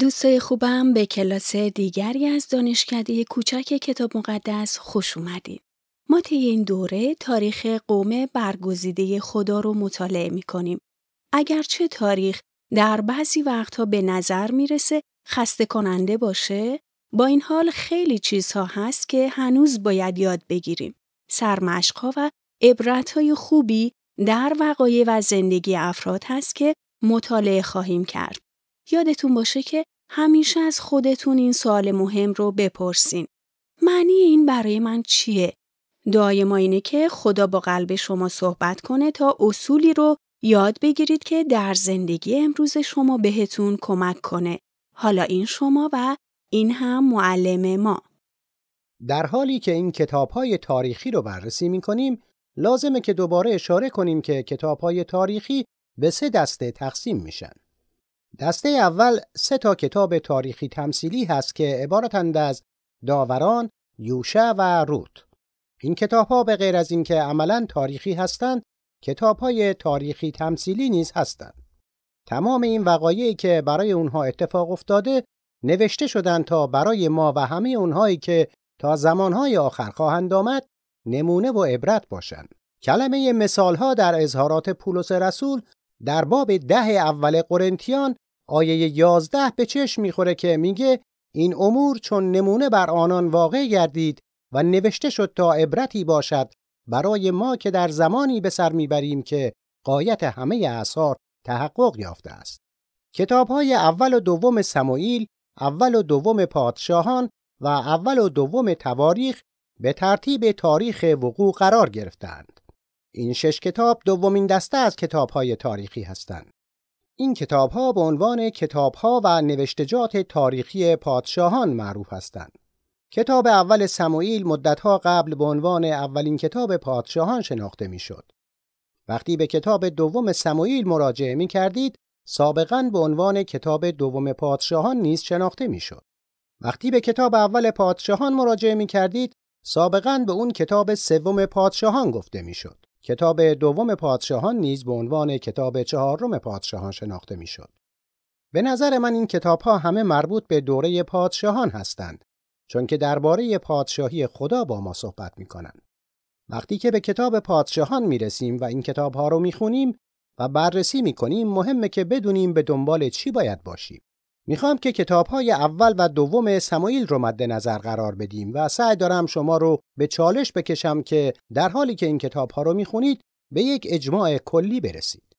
دوستای خوبم به کلاس دیگری از دانشکده کوچک کتاب مقدس خوش اومدید. ما طی این دوره تاریخ قوم برگزیده خدا رو مطالعه می کنیم. اگرچه تاریخ در بعضی وقتها به نظر می‌رسه خسته کننده باشه، با این حال خیلی چیزها هست که هنوز باید یاد بگیریم. سرمشقها و عبرتهای خوبی در وقایع و زندگی افراد هست که مطالعه خواهیم کرد. یادتون باشه که همیشه از خودتون این سوال مهم رو بپرسین. معنی این برای من چیه؟ دعای ما اینه که خدا با قلب شما صحبت کنه تا اصولی رو یاد بگیرید که در زندگی امروز شما بهتون کمک کنه. حالا این شما و این هم معلم ما. در حالی که این کتاب های تاریخی رو بررسی می کنیم، لازمه که دوباره اشاره کنیم که کتاب های تاریخی به سه دسته تقسیم میشن. دسته اول سه تا کتاب تاریخی تمثیلی هست که عبارتند از داوران، یوشع و روت. این کتاب ها به غیر از اینکه عملا تاریخی هستند، کتاب های تاریخی تمثیلی نیز هستند. تمام این وقایعی که برای اونها اتفاق افتاده نوشته شدند تا برای ما و همه اونهایی که تا زمانهای آخر خواهند آمد نمونه و عبرت باشند. کلمه مثال ها در اظهارات پولس رسول در باب ده اول قرنتیان آیه 11 به چشم می‌خوره که میگه این امور چون نمونه بر آنان واقع گردید و نوشته شد تا عبرتی باشد برای ما که در زمانی به سر می‌بریم که قایت همه اثار تحقق یافته است. کتاب های اول و دوم سموئیل، اول و دوم پادشاهان و اول و دوم تواریخ به ترتیب تاریخ وقوع قرار گرفتند. این شش کتاب دومین دسته از کتاب های تاریخی هستند. این کتاب ها به عنوان کتاب ها و نوشتجات تاریخی پادشاهان معروف هستند. کتاب اول سموئیل مدتها قبل به عنوان اولین کتاب پادشاهان شناخته می‌شد. وقتی به کتاب دوم سموئیل مراجعه می کردید، سابقا به عنوان کتاب دوم پادشاهان نیز شناخته می‌شد. وقتی به کتاب اول پادشاهان مراجعه می کردید، سابقا به اون کتاب سوم پادشاهان گفته می‌شد. کتاب دوم پادشاهان نیز به عنوان کتاب چهارم پادشاهان شناخته می‌شد. به نظر من این کتاب ها همه مربوط به دوره پادشاهان هستند چون که درباره پادشاهی خدا با ما صحبت می کنند. وقتی که به کتاب پادشاهان می رسیم و این کتاب ها رو می خونیم و بررسی می کنیم مهمه که بدونیم به دنبال چی باید باشیم. می‌خوام که کتاب های اول و دوم سمایل رو مد نظر قرار بدیم و سعی دارم شما رو به چالش بکشم که در حالی که این کتاب ها رو می‌خونید به یک اجماع کلی برسید.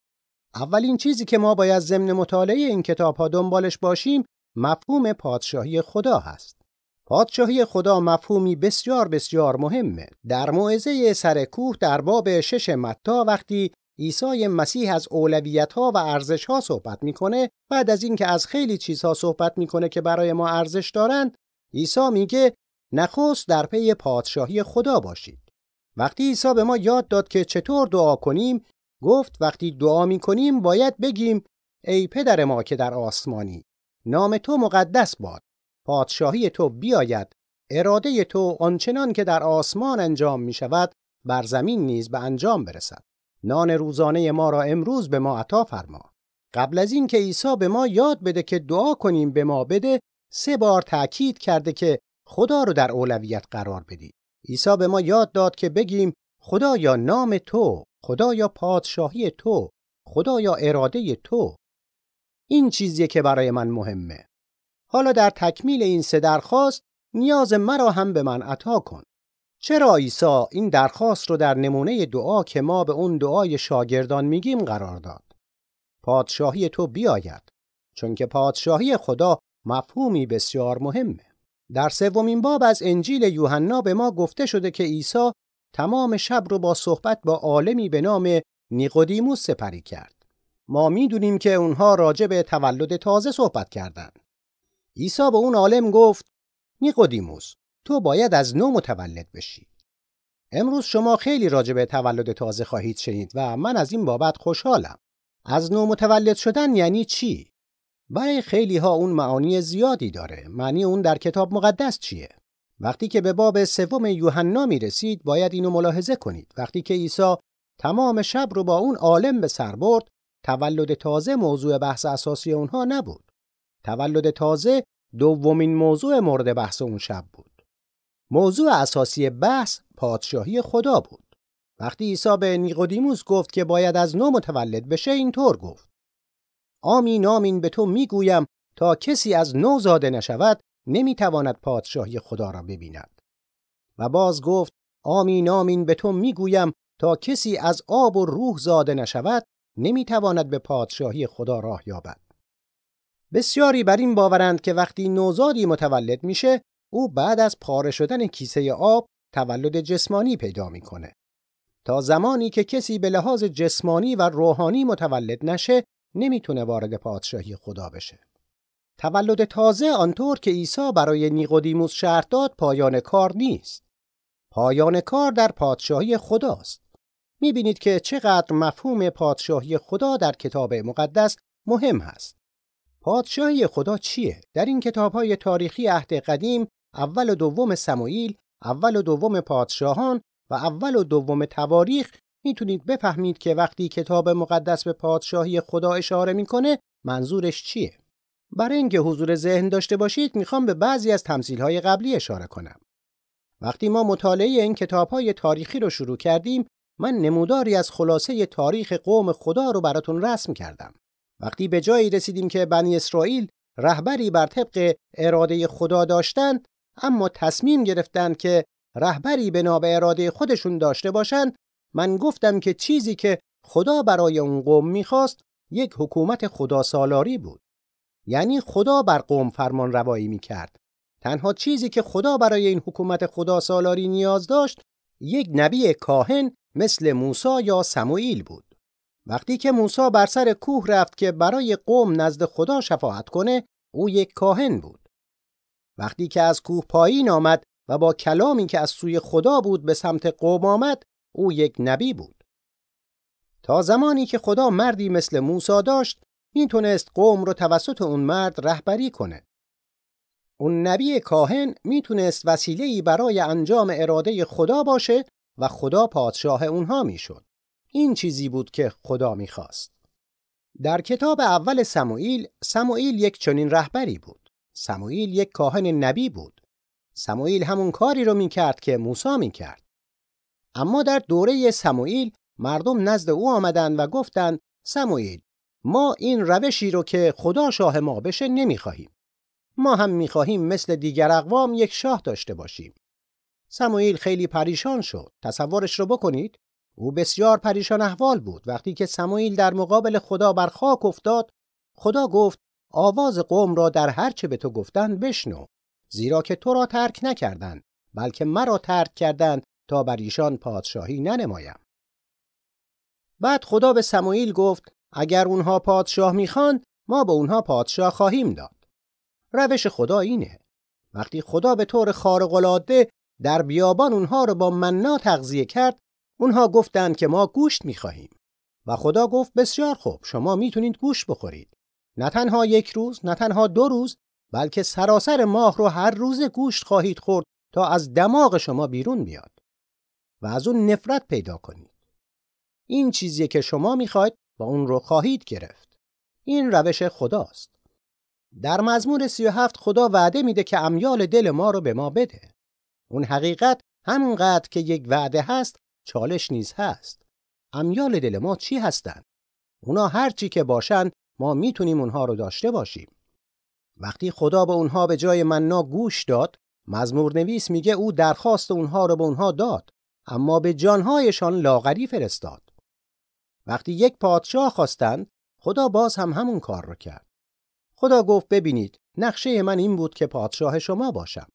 اولین چیزی که ما باید ضمن مطالعه این کتاب ها دنبالش باشیم مفهوم پادشاهی خدا هست. پادشاهی خدا مفهومی بسیار بسیار مهمه. در موعظه سر کوه در باب شش متا وقتی عیسی مسیح از اولویت ها و ارزش ها صحبت می‌کنه. بعد از اینکه از خیلی چیزها صحبت می‌کنه که برای ما ارزش دارند عیسی میگه نخست در پی پادشاهی خدا باشید. وقتی عیسی به ما یاد داد که چطور دعا کنیم گفت وقتی دعا می‌کنیم باید بگیم ای پدر ما که در آسمانی نام تو مقدس باد پادشاهی تو بیاید اراده تو آنچنان که در آسمان انجام می شود بر زمین نیز به انجام برسد. نان روزانه ما را امروز به ما عطا فرما. قبل از این که عیسی به ما یاد بده که دعا کنیم به ما بده، سه بار تأکید کرده که خدا رو در اولویت قرار بدید. عیسی به ما یاد داد که بگیم خدایا نام تو، خدایا پادشاهی تو، خدایا اراده تو. این چیزیه که برای من مهمه. حالا در تکمیل این سه درخواست نیاز مرا هم به من عطا کن. چرا عیسی این درخواست رو در نمونه دعا که ما به اون دعای شاگردان میگیم قرار داد؟ پادشاهی تو بیاید چون که پادشاهی خدا مفهومی بسیار مهمه. در سومین باب از انجیل یوحنا به ما گفته شده که عیسی تمام شب رو با صحبت با عالمی به نام نیقودیموس سپری کرد. ما می‌دونیم که اونها راجع به تولد تازه صحبت کردند. عیسی به اون عالم گفت نیقودیموس تو باید از نو متولد بشی. امروز شما خیلی راجع به تولد تازه خواهید شنید و من از این بابت خوشحالم. از نو متولد شدن یعنی چی؟ برای خیلی ها اون معانی زیادی داره. معنی اون در کتاب مقدس چیه؟ وقتی که به باب سوم یوحنا می رسید باید اینو ملاحظه کنید. وقتی که عیسی تمام شب رو با اون عالم به سر برد، تولد تازه موضوع بحث اساسی اونها نبود. تولد تازه دومین موضوع مورد بحث اون شب بود. موضوع اساسی بحث پادشاهی خدا بود. وقتی عیسی به نیقودیموس گفت که باید از نو متولد بشه اینطور گفت. آمین آمین به تو می‌گویم تا کسی از نو زاده نشود نمی‌تواند پادشاهی خدا را ببیند. و باز گفت آمین آمین به تو می‌گویم تا کسی از آب و روح زاده نشود نمی‌تواند به پادشاهی خدا راه یابد. بسیاری بر این باورند که وقتی نوزادی متولد میشه او بعد از پاره شدن کیسه آب تولد جسمانی پیدا می‌کنه. تا زمانی که کسی به لحاظ جسمانی و روحانی متولد نشه نمی‌تونه وارد پادشاهی خدا بشه. تولد تازه آنطور که عیسی برای نیقودیموس شرط داد پایان کار نیست. پایان کار در پادشاهی خداست. می‌بینید که چقدر مفهوم پادشاهی خدا در کتاب مقدس مهم هست. پادشاهی خدا چیه؟ در این کتابهای تاریخی عهد قدیم اول و دوم سموئیل، اول و دوم پادشاهان و اول و دوم تواریخ می‌تونید بفهمید که وقتی کتاب مقدس به پادشاهی خدا اشاره می‌کنه منظورش چیه. برای اینکه حضور ذهن داشته باشید می‌خوام به بعضی از تمثیلهای قبلی اشاره کنم. وقتی ما مطالعه این کتابهای تاریخی رو شروع کردیم من نموداری از خلاصه تاریخ قوم خدا رو براتون رسم کردم. وقتی به جایی رسیدیم که بنی اسرائیل رهبری بر طبق اراده خدا داشتند اما تصمیم گرفتند که رهبری بنا به اراده خودشون داشته باشند من گفتم که چیزی که خدا برای اون قوم می‌خواست یک حکومت خدا سالاری بود. یعنی خدا بر قوم فرمان روایی می‌کرد. تنها چیزی که خدا برای این حکومت خدا سالاری نیاز داشت یک نبی کاهن مثل موسی یا سموئیل بود. وقتی که موسی بر سر کوه رفت که برای قوم نزد خدا شفاعت کنه او یک کاهن بود. وقتی که از کوه پایین آمد و با کلامی که از سوی خدا بود به سمت قوم آمد او یک نبی بود تا زمانی که خدا مردی مثل موسی داشت می‌تونست قوم رو توسط اون مرد رهبری کنه اون نبی کاهن می‌تونست وسیله‌ای برای انجام اراده خدا باشه و خدا پادشاه اونها می‌شد این چیزی بود که خدا می‌خواست. در کتاب اول سموئیل، سموئیل یک چنین رهبری بود. سموئیل یک کاهن نبی بود. سموئیل همون کاری رو می‌کرد که موسی می‌کرد. اما در دوره سموئیل مردم نزد او آمدند و گفتند سموئیل ما این روشی رو که خدا شاه ما بشه نمی‌خواهیم. ما هم می‌خواهیم مثل دیگر اقوام یک شاه داشته باشیم. سموئیل خیلی پریشان شد. تصورش رو بکنید. او بسیار پریشان احوال بود وقتی که سموئیل در مقابل خدا بر خاک افتاد خدا گفت آواز قوم را در هر چه به تو گفتند بشنو زیرا که تو را ترک نکردند بلکه مرا ترک کردند تا بر ایشان پادشاهی ننمایم. بعد خدا به سموئیل گفت اگر اونها پادشاه می‌خوان ما به اونها پادشاه خواهیم داد. روش خدا اینه. وقتی خدا به طور خارق در بیابان اونها رو با مننا تغذیه کرد اونها گفتند که ما گوشت می‌خواهیم. و خدا گفت بسیار خوب شما می‌تونید گوشت بخورید. نه تنها یک روز نه تنها دو روز بلکه سراسر ماه رو هر روز گوشت خواهید خورد تا از دماغ شما بیرون بیاد و از اون نفرت پیدا کنید. این چیزی که شما می‌خواید و اون رو خواهید گرفت. این روش خداست. در مزمور 37 خدا وعده میده که امیال دل ما رو به ما بده. اون حقیقت همونقدر که یک وعده هست چالش نیز هست. امیال دل ما چی هستند اونا هر چی که باشن ما می‌تونیم اونها رو داشته باشیم وقتی خدا به اونها به جای مننا گوش داد مزمور نویس میگه او درخواست اونها رو به اونها داد اما به جانهایشان لاغری فرستاد وقتی یک پادشاه خواستند خدا باز هم همون کار رو کرد خدا گفت ببینید نقشه من این بود که پادشاه شما باشم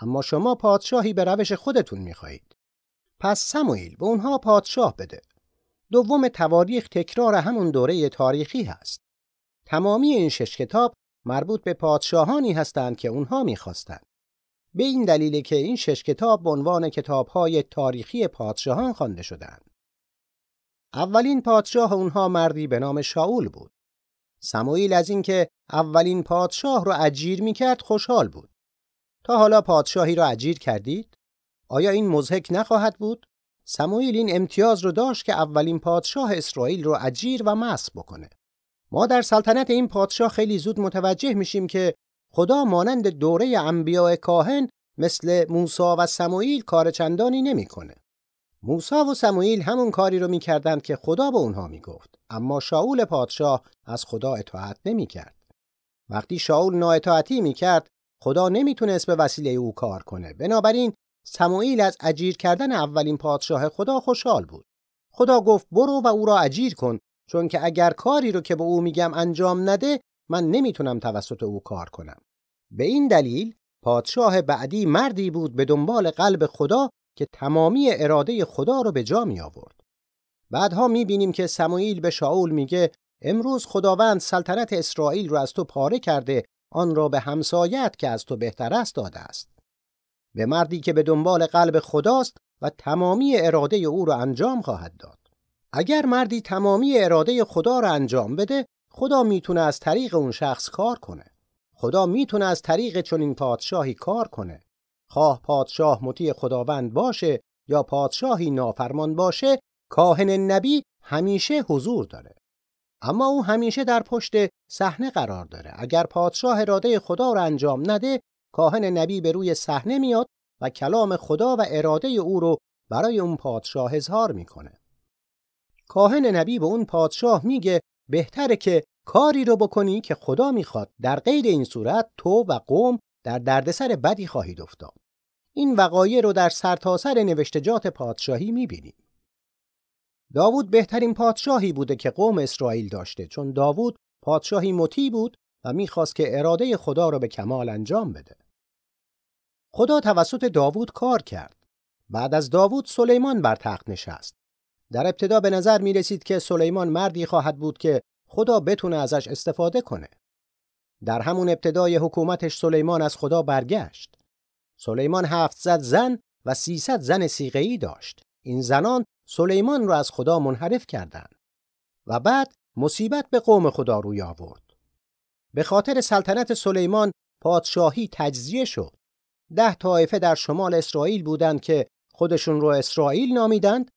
اما شما پادشاهی به روش خودتون می‌خواهید پس سموئیل به اونها پادشاه بده. دوم تواریخ تکرار همون دوره تاریخی هست. تمامی این شش کتاب مربوط به پادشاهانی هستند که اونها می‌خواستند. به این دلیل که این شش کتاب به عنوان کتابهای تاریخی پادشاهان خوانده شدند. اولین پادشاه اونها مردی به نام شاول بود. سموئیل از اینکه اولین پادشاه رو اجیر می‌کرد خوشحال بود. تا حالا پادشاهی را اجیر کردید؟ آیا این مزهک نخواهد بود؟ سموئیل این امتیاز رو داشت که اولین پادشاه اسرائیل رو اجیر و مس بکنه. ما در سلطنت این پادشاه خیلی زود متوجه میشیم که خدا مانند دوره انبیاء کاهن مثل موسا و سموئیل کار چندانی نمی‌کنه. موسا و سموئیل همون کاری رو می‌کردند که خدا به اونها می‌گفت اما شاول پادشاه از خدا اطاعت نمی‌کرد. وقتی شاول نااطاعتی می‌کرد خدا نمی‌تونست به وسیله او کار کنه. بنابراین سموئیل از اجیر کردن اولین پادشاه خدا خوشحال بود. خدا گفت برو و او را اجیر کن چون که اگر کاری رو که به او میگم انجام نده من نمی‌تونم توسط او کار کنم. به این دلیل پادشاه بعدی مردی بود به دنبال قلب خدا که تمامی اراده خدا رو به جا می آورد. بعدها می بینیم که سموئیل به شاول میگه امروز خداوند سلطنت اسرائیل رو از تو پاره کرده آن را به همسایت که از تو بهتر است داده است. به مردی که به دنبال قلب خداست و تمامی اراده او را انجام خواهد داد. اگر مردی تمامی اراده خدا را انجام بده خدا می‌تونه از طریق اون شخص کار کنه. خدا می‌تونه از طریق چنین پادشاهی کار کنه. خواه پادشاه مطیع خداوند باشه یا پادشاهی نافرمان باشه کاهن نبی همیشه حضور داره. اما او همیشه در پشت صحنه قرار داره. اگر پادشاه اراده خدا را انجام نده کاهن نبی به روی صحنه میاد و کلام خدا و اراده او رو برای اون پادشاه اظهار می‌کنه. کاهن نبی به اون پادشاه میگه بهتره که کاری رو بکنی که خدا می‌خواد در غیر این صورت تو و قوم در دردسر بدی خواهید افتاد. این وقایع رو در سرتاسر سر نوشتجات پادشاهی می‌بینیم داوود بهترین پادشاهی بوده که قوم اسرائیل داشته چون داوود پادشاهی مطیع بود و می‌خواست که اراده خدا را به کمال انجام بده. خدا توسط داوود کار کرد. بعد از داوود سلیمان بر تخت نشست. در ابتدا به نظر می رسید که سلیمان مردی خواهد بود که خدا بتونه ازش استفاده کنه. در همون ابتدای حکومتش سلیمان از خدا برگشت. سلیمان 700 زن و 300 زن سیغه‌ای داشت. این زنان سلیمان رو از خدا منحرف کردند. و بعد مصیبت به قوم خدا روی آورد. به خاطر سلطنت سلیمان پادشاهی تجزیه شد. ده طایفه در شمال اسرائیل بودند که خودشون رو اسرائیل نامیدند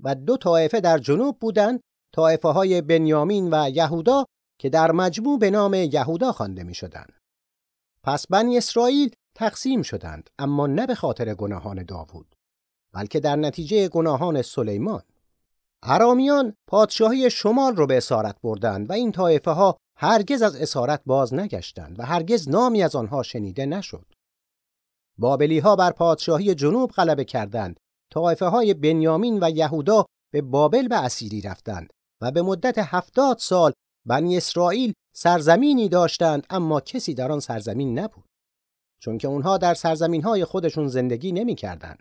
و دو طایفه در جنوب بودند طایفه های بنیامین و یهودا که در مجموع به نام یهودا خوانده می شدن. پس بنی اسرائیل تقسیم شدند اما نه به خاطر گناهان داوود بلکه در نتیجه گناهان سلیمان ارامیان پادشاهی شمال رو به اسارت بردند و این طایفه ها هرگز از اسارت باز نگشتند و هرگز نامی از آنها شنیده نشد. بابلی ها بر پادشاهی جنوب غلبه کردند. طایفه های بنیامین و یهودا به بابل به اسیری رفتند و به مدت هفتاد سال بنی اسرائیل سرزمینی داشتند اما کسی در آن سرزمین نبود چون که اونها در سرزمین های خودشون زندگی نمی کردن.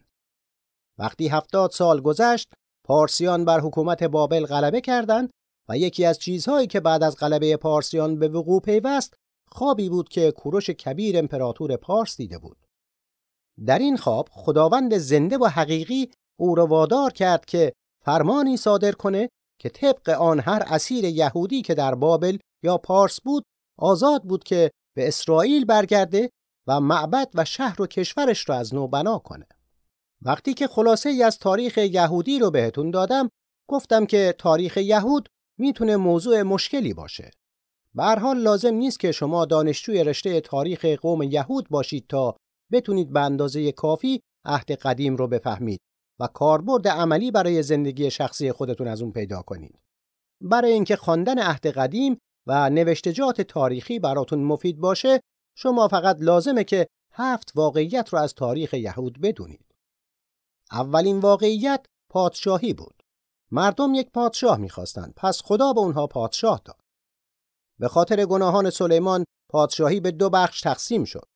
وقتی هفتاد سال گذشت پارسیان بر حکومت بابل غلبه کردند و یکی از چیزهایی که بعد از غلبه پارسیان به وقوع پیوست خوابی بود که کوروش کبیر امپراتور پارس دیده بود. در این خواب خداوند زنده و حقیقی او را وادار کرد که فرمانی صادر کنه که طبق آن هر اسیر یهودی که در بابل یا پارس بود آزاد بود که به اسرائیل برگرده و معبد و شهر و کشورش را از نو بنا کنه. وقتی که خلاصه ای از تاریخ یهودی رو بهتون دادم گفتم که تاریخ یهود می‌تونه موضوع مشکلی باشه. به حال لازم نیست که شما دانشجوی رشته تاریخ قوم یهود باشید تا بتونید به اندازه کافی عهد قدیم رو بفهمید و کاربرد عملی برای زندگی شخصی خودتون از اون پیدا کنید. برای اینکه خواندن عهد قدیم و نوشتجات تاریخی براتون مفید باشه، شما فقط لازمه که هفت واقعیت رو از تاریخ یهود بدونید. اولین واقعیت پادشاهی بود. مردم یک پادشاه می‌خواستند، پس خدا به اونها پادشاه داد. به خاطر گناهان سلیمان پادشاهی به دو بخش تقسیم شد.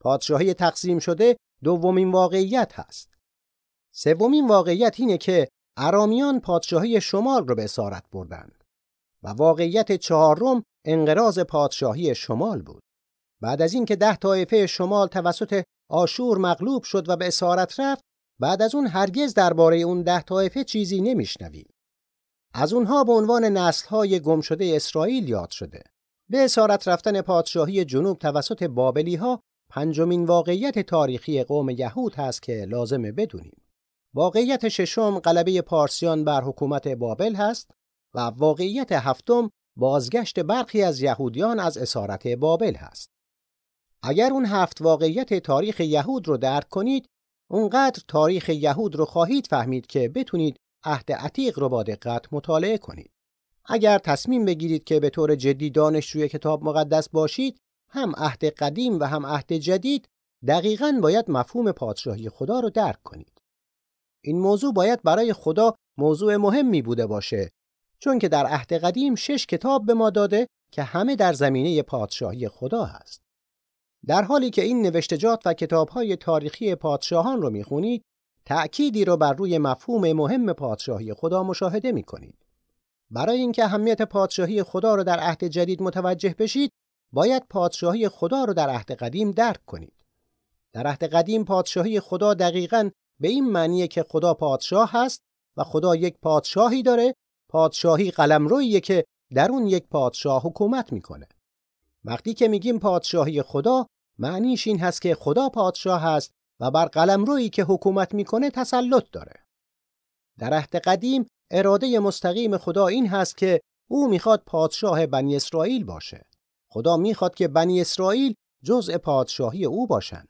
پادشاهی تقسیم شده دومین واقعیت هست. سومین واقعیت اینه که ارامیان پادشاهی شمال رو به اسارت بردند و واقعیت چهارم انقراض پادشاهی شمال بود. بعد از اینکه ده طایفه شمال توسط آشور مغلوب شد و به اسارت رفت، بعد از اون هرگز درباره اون ده طایفه چیزی نمیشنویم. از اونها به عنوان نسل‌های گم شده اسرائیل یاد شده. به اسارت رفتن پادشاهی جنوب توسط بابلی ها پنجمین واقعیت تاریخی قوم یهود هست که لازمه بدونیم. واقعیت ششم غلبه پارسیان بر حکومت بابل هست و واقعیت هفتم بازگشت برخی از یهودیان از اسارت بابل هست. اگر اون هفت واقعیت تاریخ یهود رو درک کنید، اونقدر تاریخ یهود رو خواهید فهمید که بتونید عهد عتیق رو با دقت مطالعه کنید. اگر تصمیم بگیرید که به طور جدی دانشجوی کتاب مقدس باشید، هم عهد قدیم و هم عهد جدید دقیقا باید مفهوم پادشاهی خدا رو درک کنید. این موضوع باید برای خدا موضوع مهمی بوده باشه چون که در عهد قدیم شش کتاب به ما داده که همه در زمینه پادشاهی خدا هست. در حالی که این نوشتجات و کتابهای تاریخی پادشاهان رو می‌خونید، تأکیدی رو بر روی مفهوم مهم پادشاهی خدا مشاهده می‌کنید. برای اینکه اهمیت پادشاهی خدا رو در عهد جدید متوجه بشید، باید پادشاهی خدا رو در عهد قدیم درک کنید. در عهد قدیم پادشاهی خدا دقیقاً به این معنیه که خدا پادشاه هست و خدا یک پادشاهی داره پادشاهی قلمرویی که در اون یک پادشاه حکومت می‌کنه. وقتی که میگیم پادشاهی خدا معنیش این هست که خدا پادشاه هست و بر قلمرویی که حکومت می‌کنه تسلط داره. در عهد قدیم اراده مستقیم خدا این هست که او می‌خواد پادشاه بنی اسرائیل باشه. خدا می‌خواد که بنی اسرائیل جزء پادشاهی او باشن.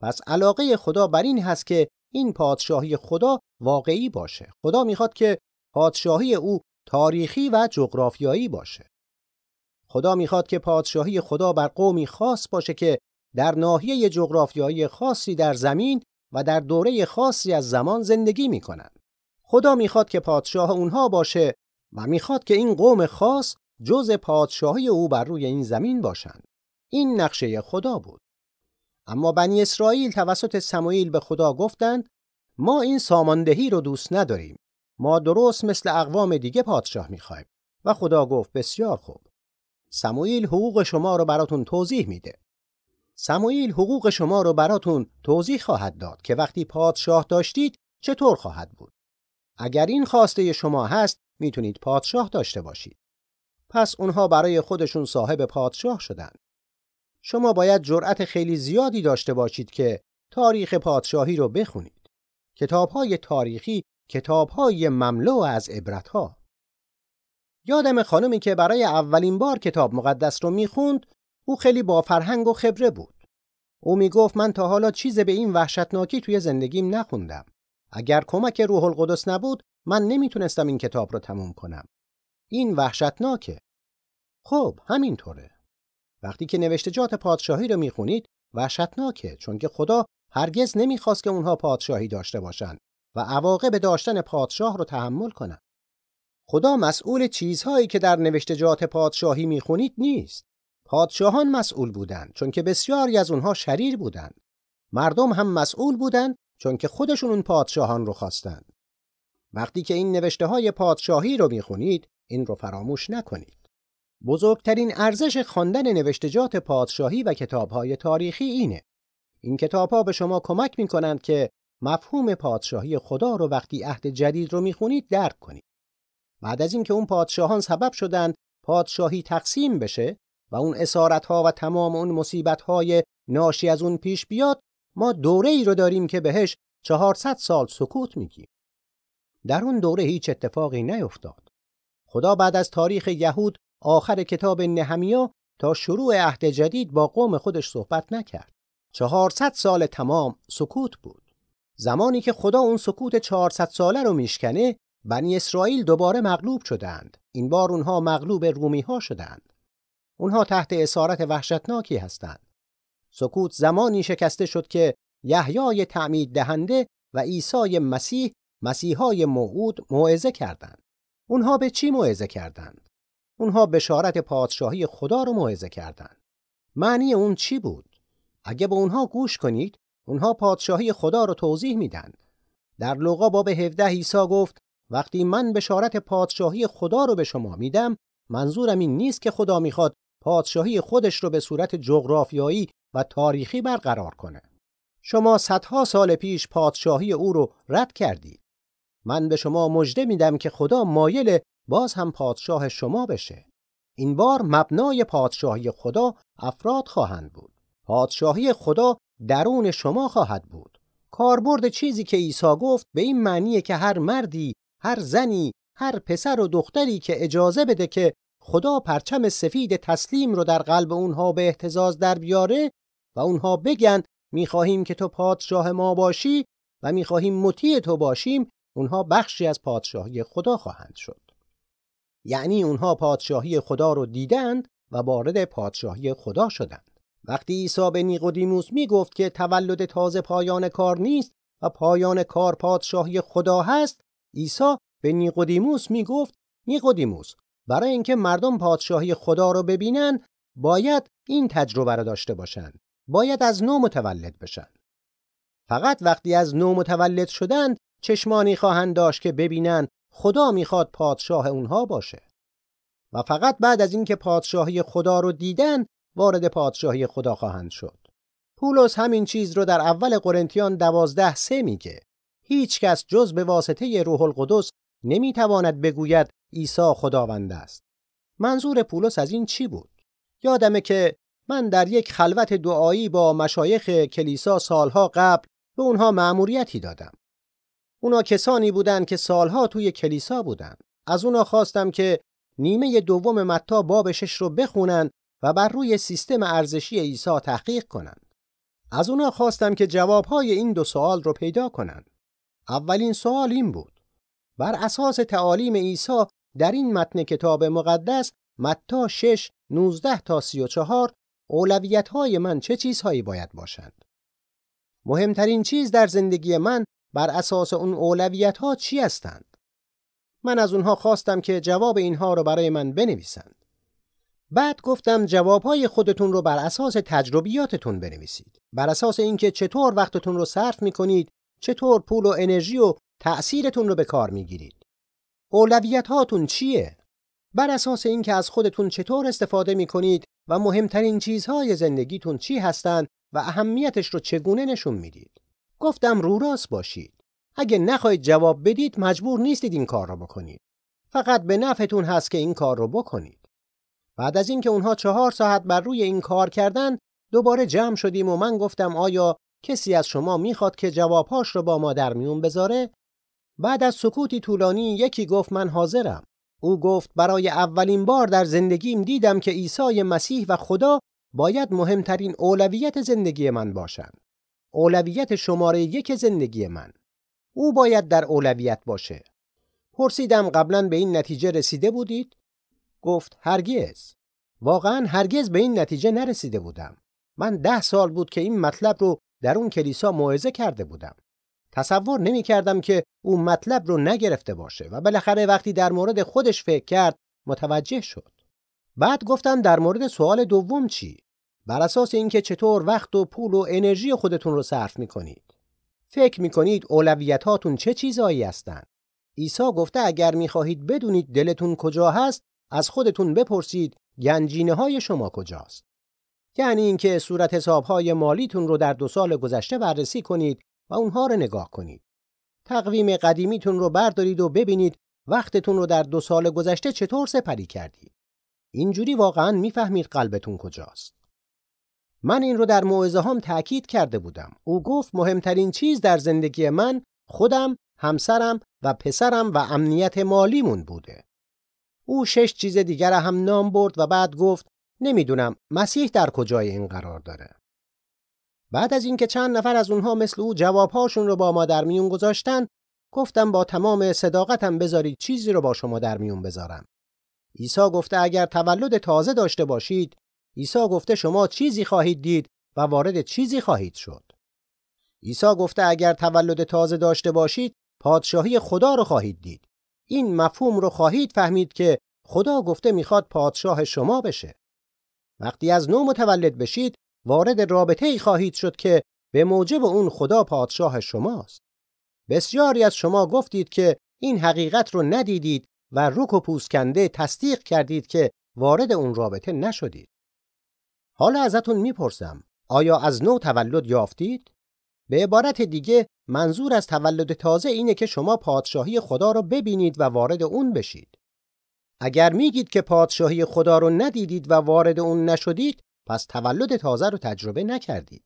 پس علاقه خدا بر این هست که این پادشاهی خدا واقعی باشه. خدا می‌خواد که پادشاهی او تاریخی و جغرافیایی باشه. خدا می‌خواد که پادشاهی خدا بر قومی خاص باشه که در ناحیه جغرافیایی خاصی در زمین و در دوره خاصی از زمان زندگی می‌کنن. خدا می‌خواد که پادشاه اونها باشه و می‌خواد که این قوم خاص جز پادشاهی او بر روی این زمین باشند. این نقشه خدا بود. اما بنی اسرائیل توسط سموئیل به خدا گفتند ما این ساماندهی رو دوست نداریم. ما درست مثل اقوام دیگه پادشاه می‌خوایم. و خدا گفت بسیار خوب. سموئیل حقوق شما رو براتون توضیح میده. سموئیل حقوق شما رو براتون توضیح خواهد داد که وقتی پادشاه داشتید چطور خواهد بود. اگر این خواسته شما هست می‌تونید پادشاه داشته باشید. پس اونها برای خودشون صاحب پادشاه شدند شما باید جرأت خیلی زیادی داشته باشید که تاریخ پادشاهی رو بخونید. کتابهای تاریخی کتابهای مملو از عبرتها. یادم خانمی که برای اولین بار کتاب مقدس رو می‌خوند او خیلی با فرهنگ و خبره بود. او می‌گفت من تا حالا چیز به این وحشتناکی توی زندگیم نخوندم. اگر کمک روح القدس نبود من نمی‌تونستم این کتاب رو تموم کنم. این وحشتناکه. خب همینطوره. وقتی که نوشتجات پادشاهی رو می‌خونید وحشتناکه چون که خدا هرگز نمی‌خواست که اونها پادشاهی داشته باشند و عواقب داشتن پادشاه رو تحمل کنند. خدا مسئول چیزهایی که در نوشتجات پادشاهی می‌خونید نیست. پادشاهان مسئول بودند چون که بسیاری از اونها شریر بودند. مردم هم مسئول بودند چون که خودشون اون پادشاهان رو خواستند. وقتی که این نوشته های پادشاهی رو می‌خونید این رو فراموش نکنید. بزرگترین ارزش خواندن نوشتجات پادشاهی و کتابهای تاریخی اینه. این کتابها به شما کمک می کنند که مفهوم پادشاهی خدا رو وقتی عهد جدید رو می‌خونید درک کنید. بعد از اینکه اون پادشاهان سبب شدند پادشاهی تقسیم بشه و اون اسارتها و تمام اون مصیبتهای ناشی از اون پیش بیاد ما دوره ای رو داریم که بهش 400 سال سکوت میگیم. در اون دوره هیچ اتفاقی نیفتاد. خدا بعد از تاریخ یهود آخر کتاب نهمیا تا شروع عهد جدید با قوم خودش صحبت نکرد. چهارصد سال تمام سکوت بود. زمانی که خدا اون سکوت چهارصد ساله رو میشکنه بنی اسرائیل دوباره مغلوب شدند. این بار اونها مغلوب رومی ها شدند. اونها تحت اسارت وحشتناکی هستند. سکوت زمانی شکسته شد که یحیای تعمید دهنده و عیسی مسیح مسیحای موعود موعظه کردند. اونها به چی موعظه کردند؟ اونها بشارت پادشاهی خدا رو موعظه کردند. معنی اون چی بود؟ اگه به اونها گوش کنید، اونها پادشاهی خدا رو توضیح میدن. در لوقا باب 17 عیسی گفت وقتی من بشارت پادشاهی خدا رو به شما میدم، منظورم این نیست که خدا می‌خواد پادشاهی خودش رو به صورت جغرافیایی و تاریخی برقرار کنه. شما صدها سال پیش پادشاهی او رو رد کردید. من به شما مژده میدم که خدا مایل باز هم پادشاه شما بشه. این بار مبنای پادشاهی خدا افراد خواهند بود. پادشاهی خدا درون شما خواهد بود. کاربرد چیزی که عیسی گفت به این معنیه که هر مردی، هر زنی، هر پسر و دختری که اجازه بده که خدا پرچم سفید تسلیم رو در قلب اونها به احتزاز در بیاره و اونها بگن می‌خواهیم که تو پادشاه ما باشی و می‌خواهیم مطیع تو باشیم اونها بخشی از پادشاهی خدا خواهند شد یعنی اونها پادشاهی خدا رو دیدند و وارد پادشاهی خدا شدند. وقتی عیسی به نیقودیموس می‌گفت که تولد تازه پایان کار نیست و پایان کار پادشاهی خدا هست عیسی به نیقودیموس می‌گفت نیقودیموس برای اینکه مردم پادشاهی خدا رو ببینن باید این تجربه را داشته باشند باید از نو متولد بشن. فقط وقتی از نو متولد شدند چشمانی خواهند داشت که ببینن خدا می‌خواد پادشاه اونها باشه. و فقط بعد از اینکه پادشاهی خدا رو دیدن وارد پادشاهی خدا خواهند شد. پولس همین چیز رو در اول قرنتیان دوازده سه میگه. هیچ کس جز به واسطه روح القدس نمی‌تواند بگوید عیسی خداوند است. منظور پولس از این چی بود؟ یادمه که من در یک خلوت دعایی با مشایخ کلیسا سالها قبل به اونها مأموریتی دادم. اونا کسانی بودند که سالها توی کلیسا بودند از اونا خواستم که نیمه دوم متا باب شش رو بخونن و بر روی سیستم ارزشی عیسی تحقیق کنند از اونا خواستم که جوابهای این دو سوال رو پیدا کنند اولین سوال این بود. بر اساس تعالیم عیسی در این متن کتاب مقدس متا 6 19 تا 34 اولویت های من چه چیزهایی باید باشند؟ مهمترین چیز در زندگی من بر اساس اون اولویت ها چی هستند؟ من از اونها خواستم که جواب اینها رو برای من بنویسند. بعد گفتم جوابهای خودتون رو بر اساس تجربیاتتون بنویسید. بر اساس اینکه چطور وقتتون رو صرف می‌کنید چطور پول و انرژی و تأثیرتون رو به کار می‌گیرید. اولویت هاتون چیه؟ بر اساس اینکه از خودتون چطور استفاده می‌کنید و مهمترین چیزهای زندگیتون چی هستند و اهمیتش رو چگونه نشون می‌دید. گفتم رو راست باشید. اگه نخواهید جواب بدید مجبور نیستید این کار رو بکنید. فقط به نفعتون هست که این کار رو بکنید. بعد از اینکه اونها چهار ساعت بر روی این کار کردن دوباره جمع شدیم و من گفتم آیا کسی از شما می‌خواد که جوابهاش رو با ما در میون بذاره؟ بعد از سکوتی طولانی یکی گفت من حاضرم. او گفت برای اولین بار در زندگیم دیدم که عیسی مسیح و خدا باید مهمترین اولویت زندگی من باشند. اولویت شماره یک زندگی من. او باید در اولویت باشه. پرسیدم قبلا به این نتیجه رسیده بودید؟ گفت هرگز. واقعا هرگز به این نتیجه نرسیده بودم. من ده سال بود که این مطلب رو در اون کلیسا موعظه کرده بودم. تصور نمی کردم که او مطلب رو نگرفته باشه و بالاخره وقتی در مورد خودش فکر کرد متوجه شد. بعد گفتم در مورد سوال دوم چی؟ بر اساس اینکه چطور وقت و پول و انرژی خودتون رو صرف می کنید. فکر می کنید اولویتاتون چه چیزایی هستند؟ عیسی گفته اگر می خواهید بدونید دلتون کجا هست از خودتون بپرسید گنجینه های شما کجاست؟ یعنی اینکه صورت حسابهای مالیتون رو در دو سال گذشته بررسی کنید و اونها رو نگاه کنید. تقویم قدیمیتون رو بردارید و ببینید وقتتون رو در دو سال گذشته چطور سپری کردید. اینجوری واقعا می‌فهمید قلبتون کجاست. من این رو در موعظه هم تأکید کرده بودم. او گفت مهمترین چیز در زندگی من خودم، همسرم و پسرم و امنیت مالیمون بوده. او شش چیز دیگر هم نام برد و بعد گفت نمی‌دونم مسیح در کجای این قرار داره. بعد از اینکه چند نفر از اونها مثل او جوابهاشون رو با ما در میون گذاشتن گفتم با تمام صداقتم بذارید چیزی رو با شما در میون بذارم عیسی گفته اگر تولد تازه داشته باشید عیسی گفته شما چیزی خواهید دید و وارد چیزی خواهید شد عیسی گفته اگر تولد تازه داشته باشید پادشاهی خدا رو خواهید دید این مفهوم رو خواهید فهمید که خدا گفته می‌خواد پادشاه شما بشه وقتی از نو متولد بشید وارد رابطه ای خواهید شد که به موجب اون خدا پادشاه شماست. بسیاری از شما گفتید که این حقیقت رو ندیدید و رک و پوسکنده تصدیق کردید که وارد اون رابطه نشدید. حالا ازتون می‌پرسم آیا از نو تولد یافتید؟ به عبارت دیگه منظور از تولد تازه اینه که شما پادشاهی خدا رو ببینید و وارد اون بشید. اگر میگید که پادشاهی خدا رو ندیدید و وارد اون نشدید پس تولد تازه رو تجربه نکردید.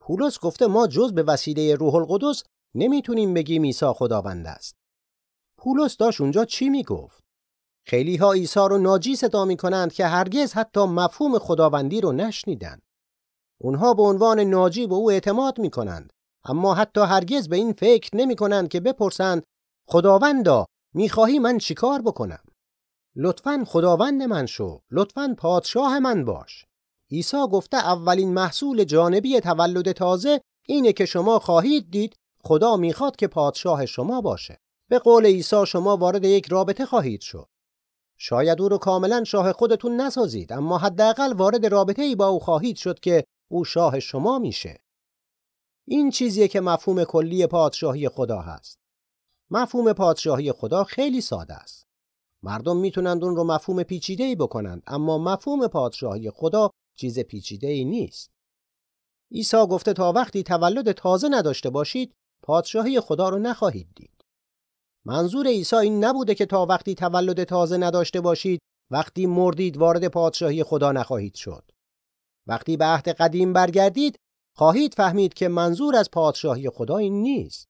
پولس گفته ما جز به وسیله روح القدس نمی‌تونیم بگیم عیسی خداوند است. پولس داشت اونجا چی می‌گفت؟ خیلی ها عیسی رو ناجی صدا می کنند که هرگز حتی مفهوم خداوندی رو نشنیدن. اونها به عنوان ناجی به او اعتماد می کنند. اما حتی هرگز به این فکر نمی کنند که بپرسند خداوندا می‌خواهی من چیکار بکنم؟ لطفا خداوند من شو، لطفا پادشاه من باش. عیسی گفته اولین محصول جانبی تولد تازه اینه که شما خواهید دید خدا می‌خواد که پادشاه شما باشه. به قول عیسی شما وارد یک رابطه خواهید شد. شاید او رو کاملا شاه خودتون نسازید اما حداقل وارد رابطه ای با او خواهید شد که او شاه شما میشه. این چیزیه که مفهوم کلی پادشاهی خدا هست. مفهوم پادشاهی خدا خیلی ساده است. مردم می‌تونند اون رو مفهوم پیچیده ای بکنند اما مفهوم پادشاهی خدا چیز پیچیده ای نیست. عیسی گفته تا وقتی تولد تازه نداشته باشید پادشاهی خدا رو نخواهید دید. منظور عیسی این نبوده که تا وقتی تولد تازه نداشته باشید وقتی مردید وارد پادشاهی خدا نخواهید شد. وقتی به عهد قدیم برگردید خواهید فهمید که منظور از پادشاهی خدا این نیست.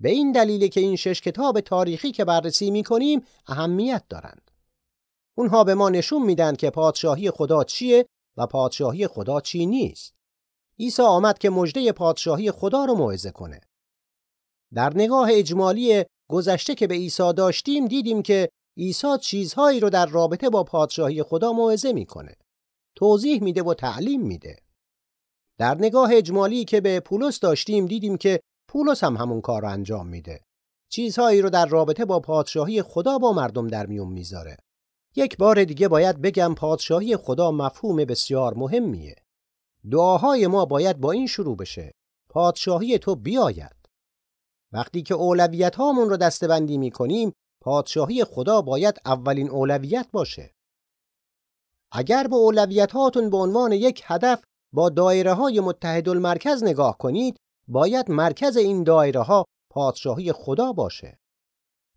به این دلیل که این شش کتاب تاریخی که بررسی می کنیم اهمیت دارند. اونها به ما نشون میدن که پادشاهی خدا چیه و پادشاهی خدا چی نیست. عیسی آمد که مژده پادشاهی خدا رو موعظه کنه. در نگاه اجمالی گذشته که به عیسی داشتیم دیدیم که عیسی چیزهایی رو در رابطه با پادشاهی خدا موعظه می‌کنه. توضیح میده و تعلیم میده. در نگاه اجمالی که به پولس داشتیم دیدیم که پولس هم همون کار رو انجام میده. چیزهایی رو در رابطه با پادشاهی خدا با مردم در میون می‌ذاره. یک بار دیگه باید بگم پادشاهی خدا مفهوم بسیار مهمیه. دعاهای ما باید با این شروع بشه. پادشاهی تو بیاید. وقتی که اولویت هامون رو دستبندی می کنیم، پادشاهی خدا باید اولین اولویت باشه. اگر به اولویت هاتون به عنوان یک هدف با دایره های متحد المرکز نگاه کنید، باید مرکز این دایره ها پادشاهی خدا باشه.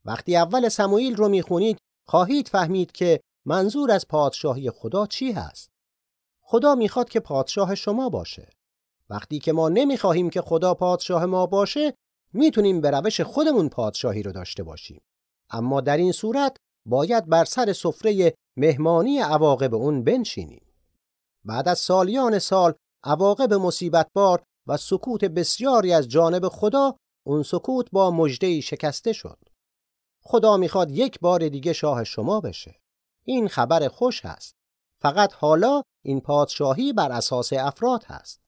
وقتی اول سموئیل رو می‌خونید خواهید فهمید که منظور از پادشاهی خدا چی هست. خدا می‌خواد که پادشاه شما باشه. وقتی که ما نمی‌خواهیم که خدا پادشاه ما باشه می‌تونیم به روش خودمون پادشاهی رو داشته باشیم. اما در این صورت باید بر سر سفره مهمانی عواقب اون بنشینیم. بعد از سالیان سال عواقب مصیبت بار و سکوت بسیاری از جانب خدا اون سکوت با مجدهی شکسته شد. خدا می‌خواد یک بار دیگه شاه شما بشه. این خبر خوش هست. فقط حالا این پادشاهی بر اساس افراد هست.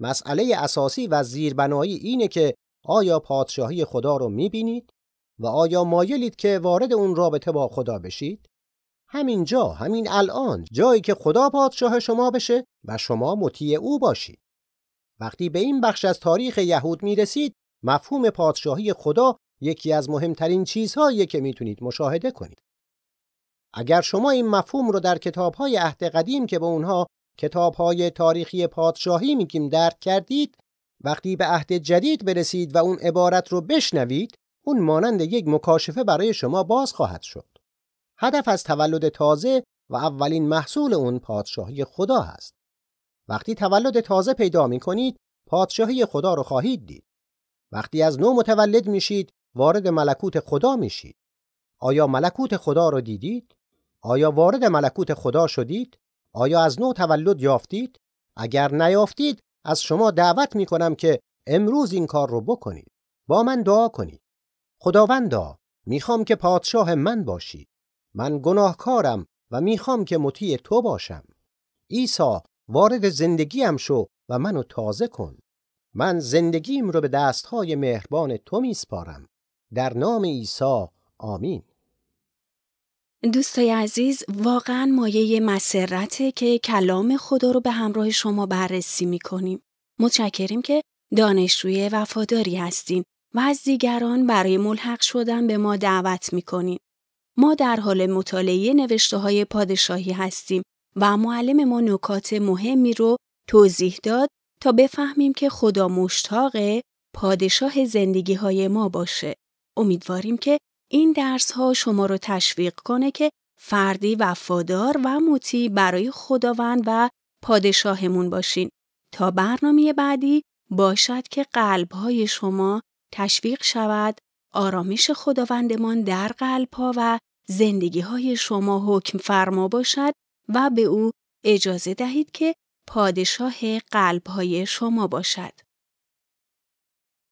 مسئله اساسی و زیربنایی اینه که آیا پادشاهی خدا رو می‌بینید و آیا مایلید که وارد اون رابطه با خدا بشید؟ همین جا، همین الان، جایی که خدا پادشاه شما بشه و شما مطیع او باشید. وقتی به این بخش از تاریخ یهود می رسید مفهوم پادشاهی خدا یکی از مهمترین چیزهایی که می‌تونید مشاهده کنید. اگر شما این مفهوم رو در کتابهای عهد قدیم که به اونها کتابهای تاریخی پادشاهی میگیم درک کردید، وقتی به عهد جدید برسید و اون عبارت رو بشنوید، اون مانند یک مکاشفه برای شما باز خواهد شد. هدف از تولد تازه و اولین محصول اون پادشاهی خدا هست. وقتی تولد تازه پیدا می کنید پادشاهی خدا رو خواهید دید. وقتی از نو متولد میشید وارد ملکوت خدا میشید. آیا ملکوت خدا رو دیدید؟ آیا وارد ملکوت خدا شدید؟ آیا از نو تولد یافتید؟ اگر نیافتید از شما دعوت می کنم که امروز این کار رو بکنید. با من دعا کنید. خداوندا می‌خوام که پادشاه من باشی. من گناهکارم و می‌خوام که مطیع تو باشم. عیسی وارد زندگیم شو و منو تازه کن. من زندگیم رو به دستهای مهربان تو میسپارم. در نام عیسی آمین. دوستای عزیز واقعا مایه مسرته که کلام خدا رو به همراه شما بررسی می‌کنیم. متشکریم که دانشجوی وفاداری هستین و از دیگران برای ملحق شدن به ما دعوت می‌کنین. ما در حال مطالعه نوشته های پادشاهی هستیم و معلم ما نکات مهمی رو توضیح داد تا بفهمیم که خدا مشتاق پادشاه زندگی های ما باشه. امیدواریم که این درس ها شما رو تشویق کنه که فردی وفادار و مطیع برای خداوند و پادشاهمون باشین تا برنامه بعدی باشد که قلب های شما تشویق شود آرامش خداوندمان در قلب ها و زندگی های شما حکم فرما باشد و به او اجازه دهید که پادشاه قلب های شما باشد.